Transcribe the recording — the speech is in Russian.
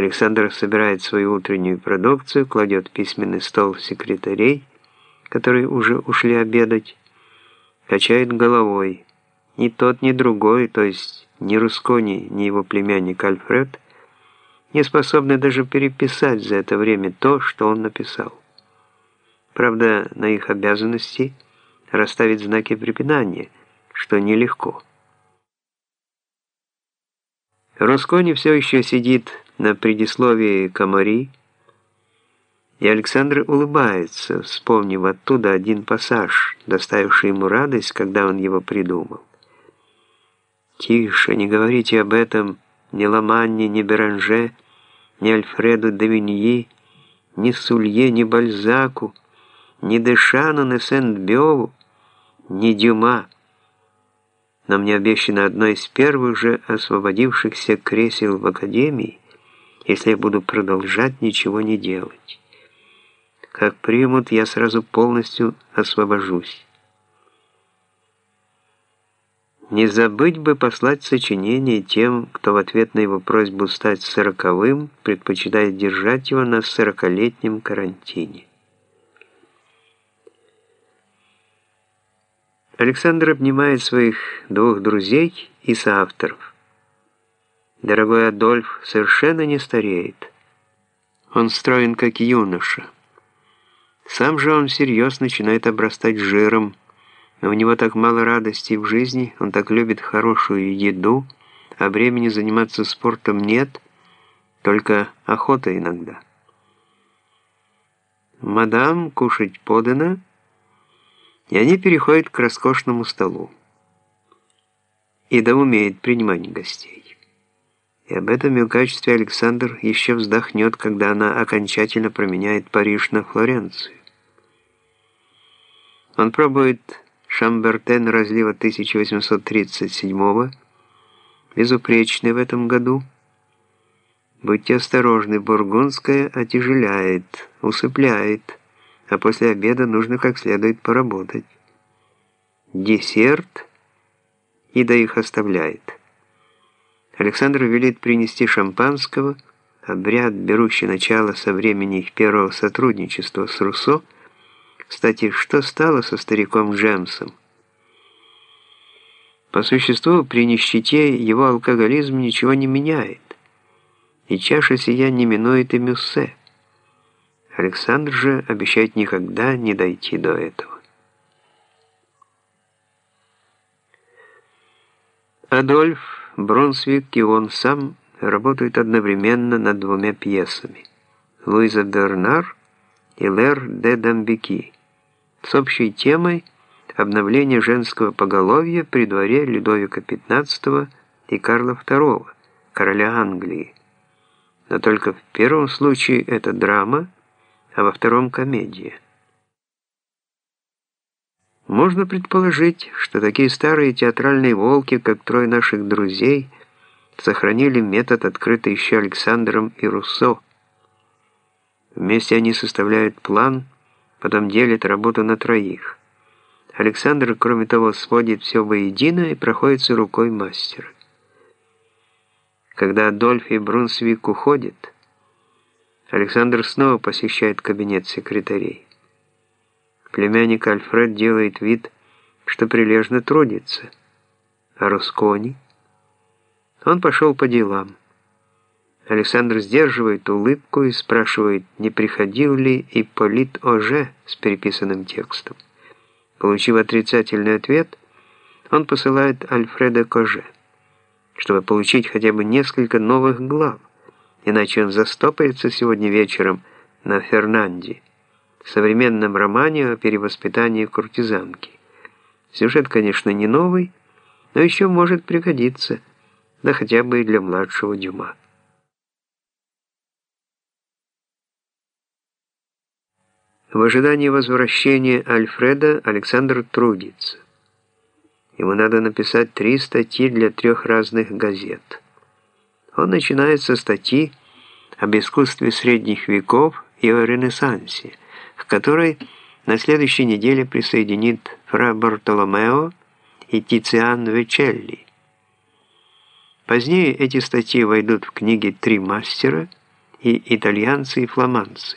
Александр собирает свою утреннюю продукцию, кладет письменный стол секретарей, которые уже ушли обедать, качает головой. Ни тот, ни другой, то есть ни Рускони, ни его племянник Альфред, не способны даже переписать за это время то, что он написал. Правда, на их обязанности расставить знаки препинания, что нелегко. Рускони все еще сидит на предисловии Камари, и Александр улыбается, вспомнив оттуда один пассаж, доставивший ему радость, когда он его придумал. «Тише, не говорите об этом ни Ламанне, ни Беранже, ни Альфреду Давиньи, ни Сулье, ни Бальзаку, ни Дешану, ни Сент-Бёву, ни Дюма» но мне обещано одно из первых же освободившихся кресел в Академии, если я буду продолжать ничего не делать. Как примут, я сразу полностью освобожусь. Не забыть бы послать сочинение тем, кто в ответ на его просьбу стать сороковым предпочитает держать его на сорокалетнем карантине. Александр обнимает своих двух друзей и соавторов. Дорогой Адольф совершенно не стареет. Он строен как юноша. Сам же он всерьез начинает обрастать жиром, но у него так мало радости в жизни, он так любит хорошую еду, а времени заниматься спортом нет, только охота иногда. «Мадам, кушать подано?» и они переходят к роскошному столу. Ида умеет принимать гостей. И об этом в качестве Александр еще вздохнет, когда она окончательно променяет Париж на Флоренцию. Он пробует Шамбертен разлива 1837 безупречный в этом году. Будьте осторожны, бургундская отяжеляет, усыпляет, а после обеда нужно как следует поработать. Десерт, и до их оставляет. Александр велит принести шампанского, обряд, берущий начало со времени их первого сотрудничества с Руссо. Кстати, что стало со стариком Джемсом? По существу, при нищете его алкоголизм ничего не меняет, и чаша сия не минует и Мюссе. Александр же обещает никогда не дойти до этого. Адольф, Бронсвик и он сам работают одновременно над двумя пьесами «Луиза Бернар» и «Лер де Дамбеки» с общей темой обновление женского поголовья при дворе Людовика XV и Карла II, короля Англии. Но только в первом случае это драма, а во втором – комедия. Можно предположить, что такие старые театральные волки, как трое наших друзей, сохранили метод, открытый еще Александром и Руссо. Вместе они составляют план, потом делят работу на троих. Александр, кроме того, сводит все воедино и проходится рукой мастера. Когда Адольф и Брунсвик уходят, Александр снова посещает кабинет секретарей. Племянник Альфред делает вид, что прилежно трудится. А Рускони? Он пошел по делам. Александр сдерживает улыбку и спрашивает, не приходил ли Ипполит Оже с переписанным текстом. Получив отрицательный ответ, он посылает Альфреда Коже, чтобы получить хотя бы несколько новых глав иначе он застопается сегодня вечером на Фернанде, современном романе о перевоспитании куртизанки. Сюжет, конечно, не новый, но еще может пригодиться, да хотя бы и для младшего Дюма. В ожидании возвращения Альфреда Александр трудится. Ему надо написать три статьи для трех разных газет. Он начинает со статьи об искусстве средних веков и о Ренессансе, к которой на следующей неделе присоединит Фра Бартоломео и Тициан Вечелли. Позднее эти статьи войдут в книги «Три мастера» и итальянцы, и фламандцы.